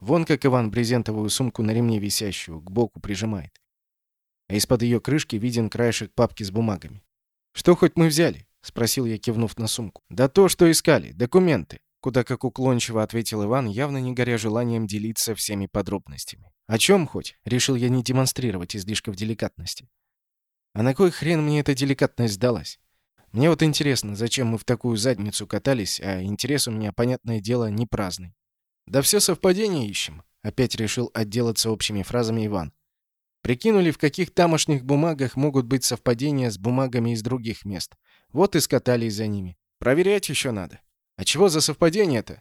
Вон как Иван брезентовую сумку на ремне висящую к боку прижимает а из-под ее крышки виден краешек папки с бумагами. «Что хоть мы взяли?» — спросил я, кивнув на сумку. «Да то, что искали. Документы». Куда как уклончиво ответил Иван, явно не горя желанием делиться всеми подробностями. «О чем хоть?» — решил я не демонстрировать излишков деликатности. «А на кой хрен мне эта деликатность сдалась? Мне вот интересно, зачем мы в такую задницу катались, а интерес у меня, понятное дело, не праздный». «Да все совпадения ищем», — опять решил отделаться общими фразами Иван. Прикинули, в каких тамошних бумагах могут быть совпадения с бумагами из других мест. Вот и скатались за ними. Проверять еще надо. А чего за совпадение-то?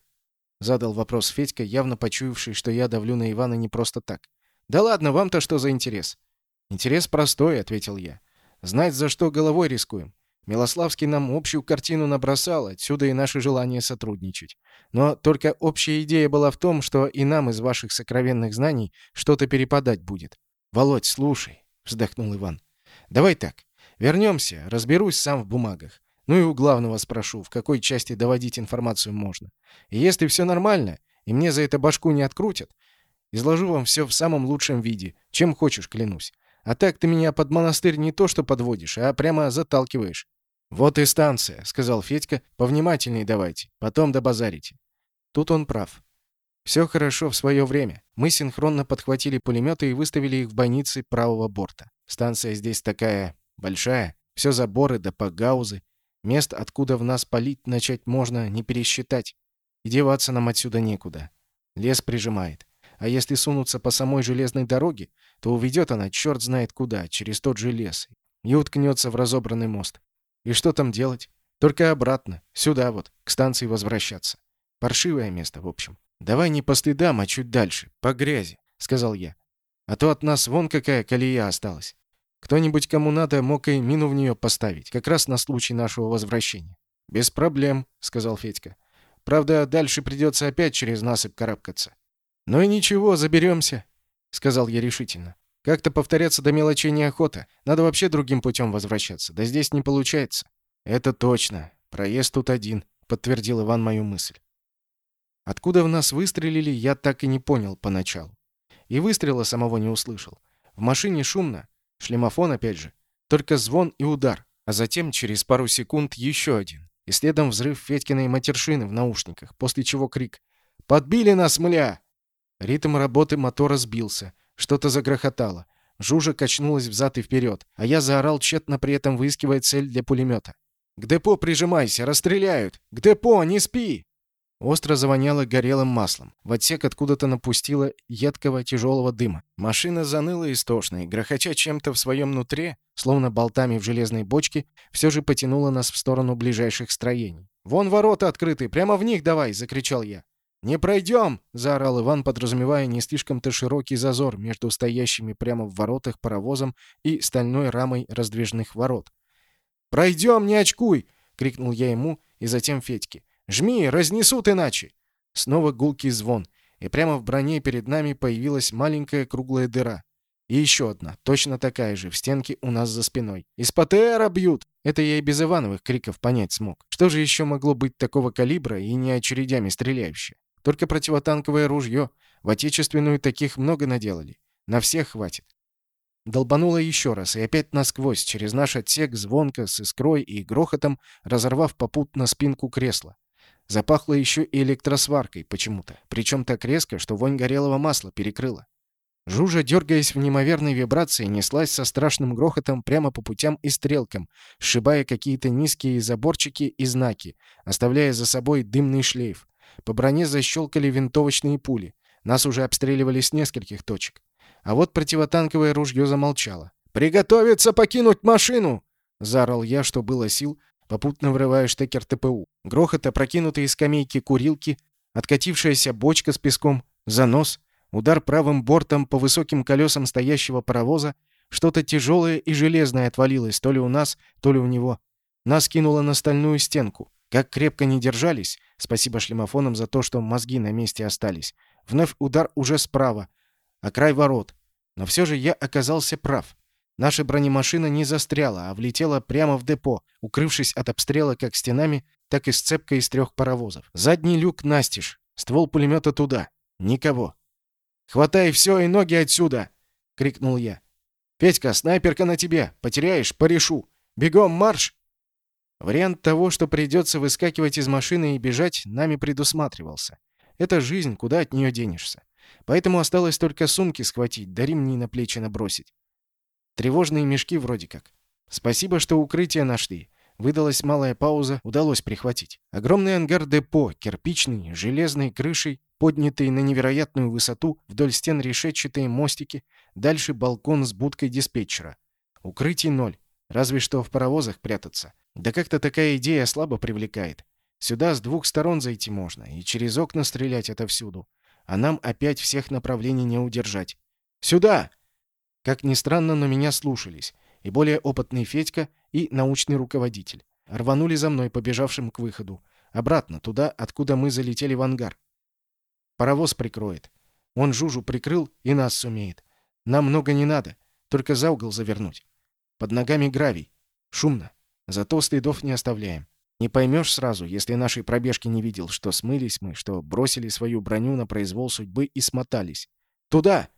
Задал вопрос Федька, явно почуявший, что я давлю на Ивана не просто так. Да ладно, вам-то что за интерес? Интерес простой, ответил я. Знать, за что головой рискуем. Милославский нам общую картину набросал, отсюда и наше желание сотрудничать. Но только общая идея была в том, что и нам из ваших сокровенных знаний что-то перепадать будет. «Володь, слушай», — вздохнул Иван. «Давай так. Вернемся, разберусь сам в бумагах. Ну и у главного спрошу, в какой части доводить информацию можно. И если все нормально, и мне за это башку не открутят, изложу вам все в самом лучшем виде, чем хочешь, клянусь. А так ты меня под монастырь не то что подводишь, а прямо заталкиваешь». «Вот и станция», — сказал Федька. «Повнимательней давайте, потом добазарите». Тут он прав. Все хорошо в свое время. Мы синхронно подхватили пулеметы и выставили их в бойнице правого борта. Станция здесь такая большая. Все заборы да погаузы. Мест, откуда в нас палить начать можно, не пересчитать. И деваться нам отсюда некуда. Лес прижимает. А если сунуться по самой железной дороге, то уведет она черт знает куда, через тот же лес. И уткнется в разобранный мост. И что там делать? Только обратно, сюда вот, к станции возвращаться. Паршивое место, в общем. «Давай не по следам, а чуть дальше, по грязи», — сказал я. «А то от нас вон какая колея осталась. Кто-нибудь, кому надо, мог и мину в нее поставить, как раз на случай нашего возвращения». «Без проблем», — сказал Федька. «Правда, дальше придется опять через насыпь карабкаться». «Ну и ничего, заберемся», — сказал я решительно. «Как-то повторяться до мелочей неохота. Надо вообще другим путем возвращаться. Да здесь не получается». «Это точно», проезд тут один», — подтвердил Иван мою мысль. Откуда в нас выстрелили, я так и не понял поначалу. И выстрела самого не услышал. В машине шумно, шлемофон опять же. Только звон и удар, а затем через пару секунд еще один. И следом взрыв Федькиной матершины в наушниках, после чего крик «Подбили нас, мля!» Ритм работы мотора сбился, что-то загрохотало. Жужа качнулась взад и вперед, а я заорал, тщетно при этом выискивая цель для пулемета. «К депо прижимайся, расстреляют! К депо, не спи!» Остро завоняло горелым маслом. В отсек откуда-то напустило едкого тяжелого дыма. Машина заныла истошно и, грохоча чем-то в своем нутре, словно болтами в железной бочке, все же потянула нас в сторону ближайших строений. «Вон ворота открыты! Прямо в них давай!» — закричал я. «Не пройдем!» — заорал Иван, подразумевая не слишком-то широкий зазор между стоящими прямо в воротах паровозом и стальной рамой раздвижных ворот. «Пройдем, не очкуй!» — крикнул я ему и затем Федьке. Жми, разнесут иначе!» Снова гулкий звон, и прямо в броне перед нами появилась маленькая круглая дыра. И еще одна, точно такая же, в стенке у нас за спиной. «Из ПТРа бьют!» Это я и без Ивановых криков понять смог. Что же еще могло быть такого калибра и не очередями стреляющее? Только противотанковое ружье. В отечественную таких много наделали. На всех хватит. Долбануло еще раз, и опять насквозь, через наш отсек, звонко, с искрой и грохотом, разорвав попутно спинку кресла. Запахло еще и электросваркой почему-то, причем так резко, что вонь горелого масла перекрыла. Жужа, дергаясь в неимоверной вибрации, неслась со страшным грохотом прямо по путям и стрелкам, сшибая какие-то низкие заборчики и знаки, оставляя за собой дымный шлейф. По броне защелкали винтовочные пули. Нас уже обстреливали с нескольких точек. А вот противотанковое ружье замолчало. «Приготовиться покинуть машину!» — заорал я, что было сил, попутно врывая штекер ТПУ. Грохот, опрокинутые скамейки курилки, откатившаяся бочка с песком, занос, удар правым бортом по высоким колесам стоящего паровоза, что-то тяжелое и железное отвалилось то ли у нас, то ли у него. Нас кинуло на стальную стенку. Как крепко не держались, спасибо шлемофонам за то, что мозги на месте остались. Вновь удар уже справа, а край ворот. Но все же я оказался прав. Наша бронемашина не застряла, а влетела прямо в депо, укрывшись от обстрела как стенами, так и сцепкой из трех паровозов. Задний люк настежь, ствол пулемета туда. Никого. «Хватай все и ноги отсюда!» — крикнул я. «Петька, снайперка на тебе! Потеряешь — порешу! Бегом, марш!» Вариант того, что придется выскакивать из машины и бежать, нами предусматривался. Это жизнь, куда от нее денешься. Поэтому осталось только сумки схватить, да ремни на плечи набросить. Тревожные мешки вроде как. Спасибо, что укрытие нашли. Выдалась малая пауза, удалось прихватить. Огромный ангар-депо, кирпичный, железной крышей, поднятый на невероятную высоту, вдоль стен решетчатые мостики, дальше балкон с будкой диспетчера. Укрытий ноль. Разве что в паровозах прятаться. Да как-то такая идея слабо привлекает. Сюда с двух сторон зайти можно, и через окна стрелять отовсюду. А нам опять всех направлений не удержать. «Сюда!» Как ни странно, но меня слушались. И более опытный Федька, и научный руководитель. Рванули за мной, побежавшим к выходу. Обратно, туда, откуда мы залетели в ангар. Паровоз прикроет. Он Жужу прикрыл и нас сумеет. Нам много не надо, только за угол завернуть. Под ногами гравий. Шумно. Зато следов не оставляем. Не поймешь сразу, если нашей пробежки не видел, что смылись мы, что бросили свою броню на произвол судьбы и смотались. Туда!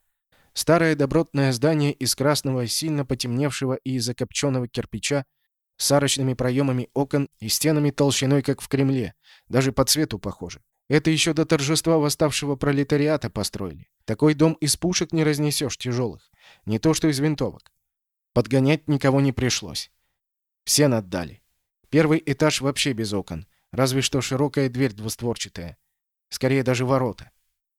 Старое добротное здание из красного, сильно потемневшего и закопченного кирпича, с арочными проемами окон и стенами толщиной, как в Кремле. Даже по цвету похоже. Это еще до торжества восставшего пролетариата построили. Такой дом из пушек не разнесешь тяжелых. Не то что из винтовок. Подгонять никого не пришлось. Все наддали. Первый этаж вообще без окон. Разве что широкая дверь двустворчатая. Скорее даже ворота.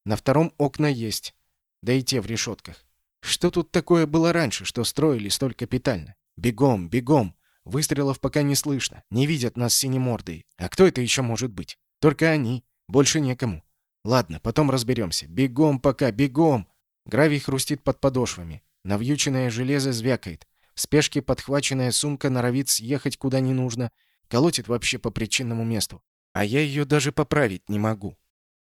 На втором окна есть да и те в решетках. Что тут такое было раньше, что строили столь капитально? Бегом, бегом! Выстрелов пока не слышно, не видят нас синемордые. А кто это еще может быть? Только они, больше некому. Ладно, потом разберемся. Бегом пока, бегом! Гравий хрустит под подошвами. Навьюченное железо звякает. В спешке подхваченная сумка норовит съехать куда не нужно. Колотит вообще по причинному месту. А я ее даже поправить не могу.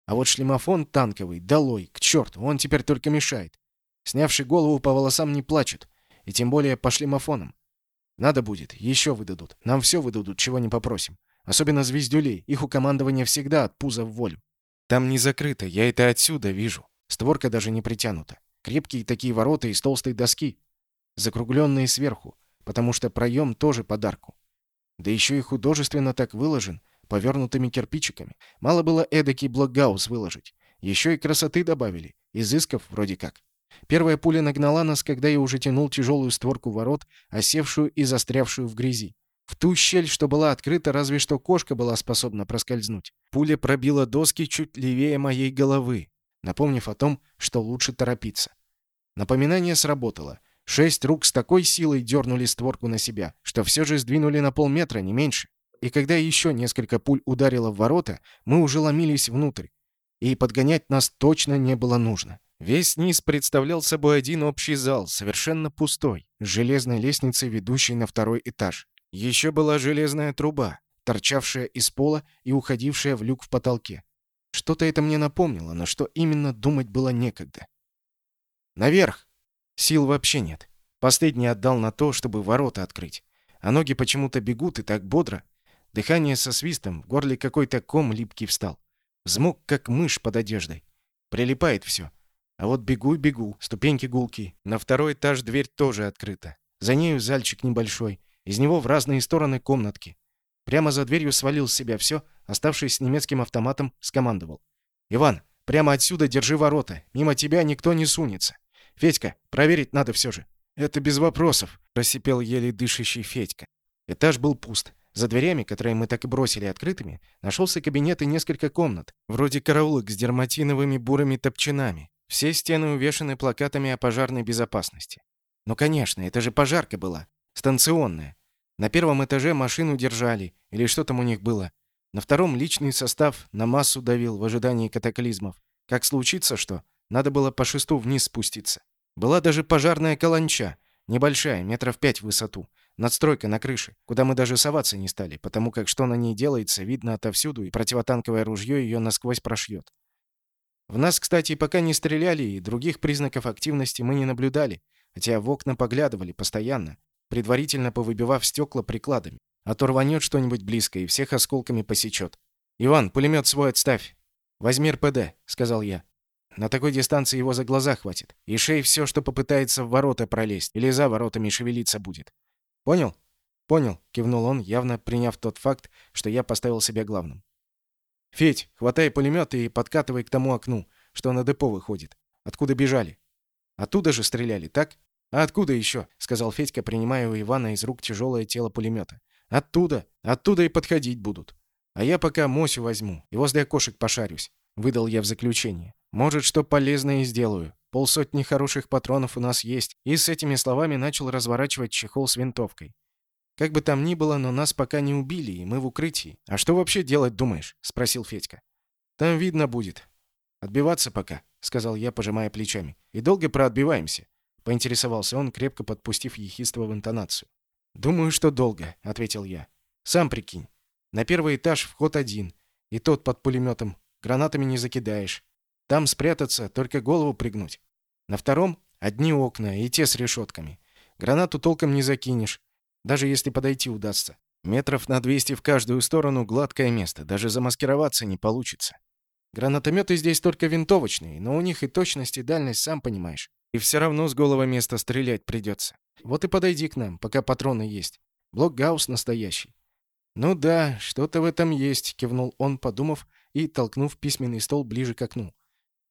А вот шлемофон танковый, долой, к черту, он теперь только мешает. Снявший голову по волосам не плачут, и тем более по шлемофонам. Надо будет, еще выдадут. Нам все выдадут, чего не попросим. Особенно звездюлей. Их у командования всегда от пуза в волю. Там не закрыто, я это отсюда вижу. Створка даже не притянута. Крепкие такие ворота из толстой доски. Закругленные сверху, потому что проем тоже подарку. Да еще и художественно так выложен, повернутыми кирпичиками. Мало было эдакий блокгаус выложить. Еще и красоты добавили. Изысков вроде как. Первая пуля нагнала нас, когда я уже тянул тяжелую створку ворот, осевшую и застрявшую в грязи. В ту щель, что была открыта, разве что кошка была способна проскользнуть. Пуля пробила доски чуть левее моей головы, напомнив о том, что лучше торопиться. Напоминание сработало. Шесть рук с такой силой дернули створку на себя, что все же сдвинули на полметра, не меньше. И когда еще несколько пуль ударило в ворота, мы уже ломились внутрь. И подгонять нас точно не было нужно. Весь низ представлял собой один общий зал, совершенно пустой, с железной лестницей, ведущей на второй этаж. Еще была железная труба, торчавшая из пола и уходившая в люк в потолке. Что-то это мне напомнило, но что именно думать было некогда. «Наверх!» Сил вообще нет. Последний отдал на то, чтобы ворота открыть. А ноги почему-то бегут и так бодро. Дыхание со свистом, в горле какой-то ком липкий встал. Взмок, как мышь под одеждой. Прилипает все. А вот бегу и бегу, ступеньки гулкие. На второй этаж дверь тоже открыта. За нею зальчик небольшой. Из него в разные стороны комнатки. Прямо за дверью свалил с себя все, оставшись с немецким автоматом, скомандовал. «Иван, прямо отсюда держи ворота. Мимо тебя никто не сунется. Федька, проверить надо все же». «Это без вопросов», — просипел еле дышащий Федька. Этаж был пуст. За дверями, которые мы так и бросили открытыми, нашелся кабинет и несколько комнат, вроде караулок с дерматиновыми бурыми топчинами. Все стены увешаны плакатами о пожарной безопасности. Ну, конечно, это же пожарка была. Станционная. На первом этаже машину держали, или что там у них было. На втором личный состав на массу давил в ожидании катаклизмов. Как случится что, надо было по шесту вниз спуститься. Была даже пожарная каланча, небольшая, метров пять в высоту. Надстройка на крыше, куда мы даже соваться не стали, потому как что на ней делается, видно отовсюду, и противотанковое ружье ее насквозь прошьет. В нас, кстати, пока не стреляли, и других признаков активности мы не наблюдали, хотя в окна поглядывали постоянно, предварительно повыбивав стекла прикладами. А что-нибудь близко и всех осколками посечет. «Иван, пулемет свой отставь. Возьми РПД», — сказал я. На такой дистанции его за глаза хватит. И шей все, что попытается в ворота пролезть или за воротами шевелиться будет. Понял? Понял, кивнул он, явно приняв тот факт, что я поставил себя главным. Федь, хватай пулемет и подкатывай к тому окну, что на депо выходит. Откуда бежали? Оттуда же стреляли, так? А откуда еще? сказал Федька, принимая у Ивана из рук тяжелое тело пулемета. Оттуда, оттуда и подходить будут. А я пока Мосю возьму и возле окошек пошарюсь, выдал я в заключение. Может, что полезное и сделаю. Полсотни хороших патронов у нас есть. И с этими словами начал разворачивать чехол с винтовкой. Как бы там ни было, но нас пока не убили, и мы в укрытии. А что вообще делать, думаешь? спросил Федька. Там видно будет. Отбиваться пока, сказал я, пожимая плечами. И долго проотбиваемся, поинтересовался он, крепко подпустив ехидство в интонацию. Думаю, что долго, ответил я. Сам прикинь. На первый этаж вход один, и тот под пулеметом. Гранатами не закидаешь. Там спрятаться, только голову пригнуть. На втором одни окна, и те с решетками. Гранату толком не закинешь, даже если подойти удастся. Метров на 200 в каждую сторону гладкое место, даже замаскироваться не получится. Гранатометы здесь только винтовочные, но у них и точность, и дальность, сам понимаешь. И все равно с голого места стрелять придется. Вот и подойди к нам, пока патроны есть. Блокгаус настоящий. «Ну да, что-то в этом есть», — кивнул он, подумав и толкнув письменный стол ближе к окну.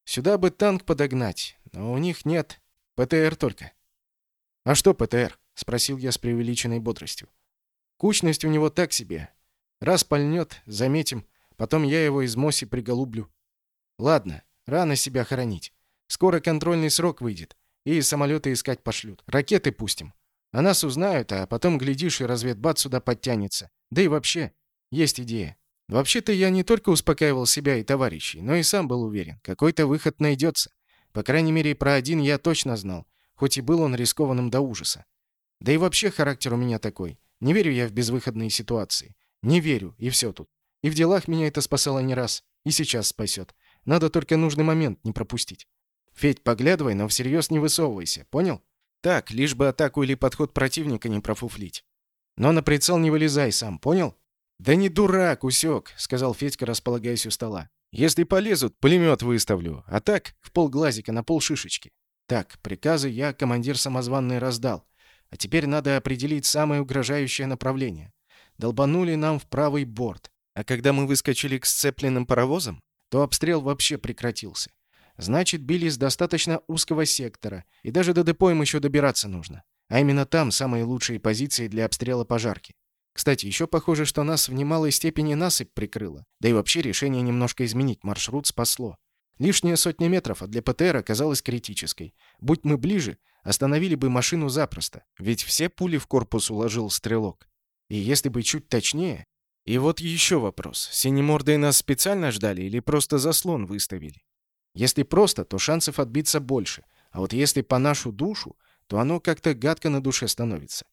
Сюда бы танк подогнать, но у них нет. ПТР только. А что ПТР? спросил я с преувеличенной бодростью. Кучность у него так себе. Раз пальнет, заметим, потом я его из Моси приголублю. Ладно, рано себя хоронить. Скоро контрольный срок выйдет, и самолеты искать пошлют. Ракеты пустим. А нас узнают, а потом, глядишь, и разведбат сюда подтянется. Да и вообще, есть идея. Вообще-то я не только успокаивал себя и товарищей, но и сам был уверен, какой-то выход найдется. По крайней мере, про один я точно знал, хоть и был он рискованным до ужаса. Да и вообще характер у меня такой. Не верю я в безвыходные ситуации. Не верю, и все тут. И в делах меня это спасало не раз, и сейчас спасет. Надо только нужный момент не пропустить. Федь, поглядывай, но всерьез не высовывайся, понял? Так, лишь бы атаку или подход противника не профуфлить. Но на прицел не вылезай сам, понял? «Да не дурак, усек», — сказал Федька, располагаясь у стола. «Если полезут, пулемет выставлю, а так в полглазика на полшишечки. Так, приказы я, командир самозванный, раздал. А теперь надо определить самое угрожающее направление. Долбанули нам в правый борт. А когда мы выскочили к сцепленным паровозам, то обстрел вообще прекратился. Значит, били с достаточно узкого сектора, и даже до депо им еще добираться нужно. А именно там самые лучшие позиции для обстрела пожарки. Кстати, еще похоже, что нас в немалой степени насыпь прикрыла. Да и вообще решение немножко изменить маршрут спасло. Лишняя сотня метров, а для ПТР оказалась критической. Будь мы ближе, остановили бы машину запросто. Ведь все пули в корпус уложил стрелок. И если бы чуть точнее... И вот еще вопрос. Синемордые нас специально ждали или просто заслон выставили? Если просто, то шансов отбиться больше. А вот если по нашу душу, то оно как-то гадко на душе становится.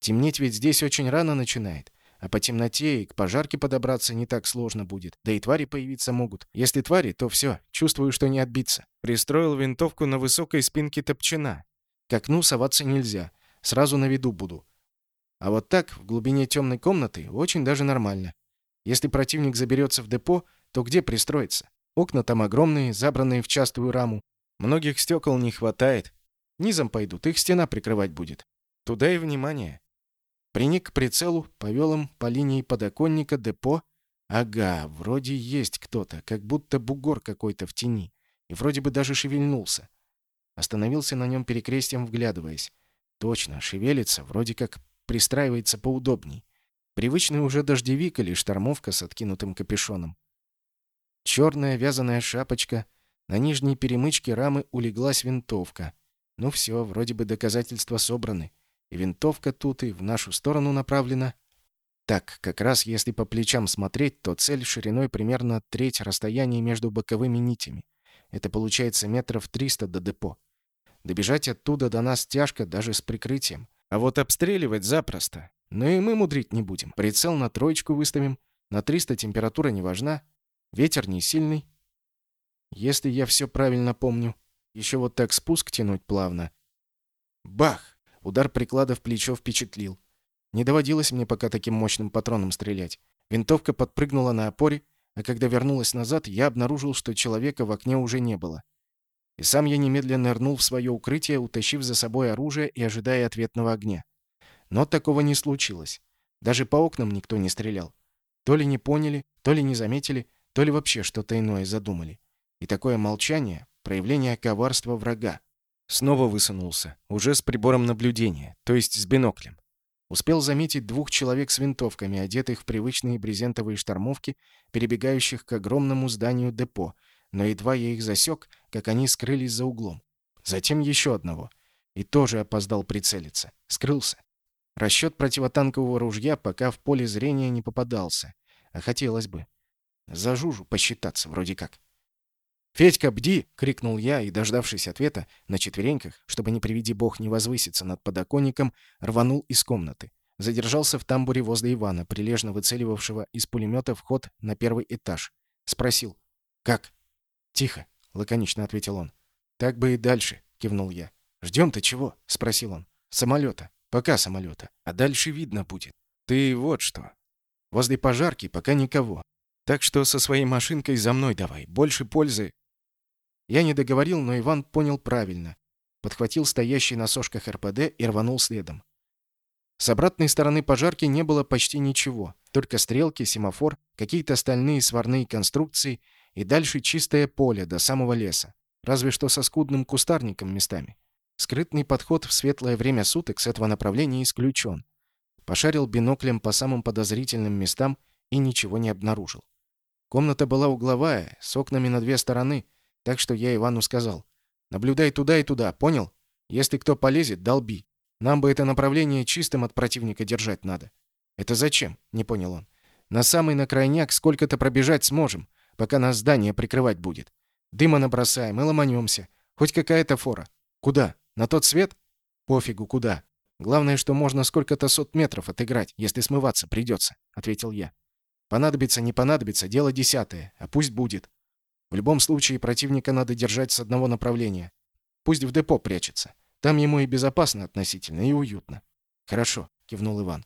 Темнеть ведь здесь очень рано начинает. А по темноте и к пожарке подобраться не так сложно будет. Да и твари появиться могут. Если твари, то все, чувствую, что не отбиться. Пристроил винтовку на высокой спинке топчина. К окну соваться нельзя. Сразу на виду буду. А вот так, в глубине темной комнаты, очень даже нормально. Если противник заберется в депо, то где пристроиться? Окна там огромные, забранные в частую раму. Многих стекол не хватает. Низом пойдут, их стена прикрывать будет. Туда и внимание. Приник к прицелу, повел им по линии подоконника, депо. Ага, вроде есть кто-то, как будто бугор какой-то в тени. И вроде бы даже шевельнулся. Остановился на нем перекрестием, вглядываясь. Точно, шевелится, вроде как пристраивается поудобней. Привычный уже дождевик или штормовка с откинутым капюшоном. Черная вязаная шапочка. На нижней перемычке рамы улеглась винтовка. Ну все, вроде бы доказательства собраны. И винтовка тут и в нашу сторону направлена. Так, как раз если по плечам смотреть, то цель шириной примерно треть расстояния между боковыми нитями. Это получается метров 300 до депо. Добежать оттуда до нас тяжко даже с прикрытием. А вот обстреливать запросто. Но и мы мудрить не будем. Прицел на троечку выставим. На 300 температура не важна. Ветер не сильный. Если я все правильно помню. Еще вот так спуск тянуть плавно. Бах! Удар приклада в плечо впечатлил. Не доводилось мне пока таким мощным патроном стрелять. Винтовка подпрыгнула на опоре, а когда вернулась назад, я обнаружил, что человека в окне уже не было. И сам я немедленно нырнул в свое укрытие, утащив за собой оружие и ожидая ответного огня. Но такого не случилось. Даже по окнам никто не стрелял. То ли не поняли, то ли не заметили, то ли вообще что-то иное задумали. И такое молчание — проявление коварства врага. Снова высунулся, уже с прибором наблюдения, то есть с биноклем. Успел заметить двух человек с винтовками, одетых в привычные брезентовые штормовки, перебегающих к огромному зданию депо, но едва я их засек, как они скрылись за углом. Затем еще одного. И тоже опоздал прицелиться. Скрылся. Расчет противотанкового ружья пока в поле зрения не попадался. А хотелось бы. За Жужу посчитаться вроде как. «Федька, бди!» — крикнул я, и, дождавшись ответа, на четвереньках, чтобы не приведи бог не возвыситься над подоконником, рванул из комнаты. Задержался в тамбуре возле Ивана, прилежно выцеливавшего из пулемета вход на первый этаж. Спросил. «Как?» «Тихо», — лаконично ответил он. «Так бы и дальше», — кивнул я. «Ждем-то чего?» — спросил он. «Самолета. Пока самолета. А дальше видно будет. Ты вот что. Возле пожарки пока никого. Так что со своей машинкой за мной давай. Больше пользы я не договорил, но Иван понял правильно. Подхватил стоящий на сошках РПД и рванул следом. С обратной стороны пожарки не было почти ничего. Только стрелки, семафор, какие-то стальные сварные конструкции и дальше чистое поле до самого леса. Разве что со скудным кустарником местами. Скрытный подход в светлое время суток с этого направления исключен. Пошарил биноклем по самым подозрительным местам и ничего не обнаружил. Комната была угловая, с окнами на две стороны — так что я Ивану сказал. «Наблюдай туда и туда, понял? Если кто полезет, долби. Нам бы это направление чистым от противника держать надо». «Это зачем?» — не понял он. «На самый накрайняк сколько-то пробежать сможем, пока нас здание прикрывать будет. Дыма набросаем и ломанемся. Хоть какая-то фора. Куда? На тот свет? Пофигу, куда. Главное, что можно сколько-то сот метров отыграть, если смываться придется», — ответил я. «Понадобится, не понадобится, дело десятое, а пусть будет. В любом случае противника надо держать с одного направления. Пусть в депо прячется. Там ему и безопасно относительно, и уютно. Хорошо, кивнул Иван.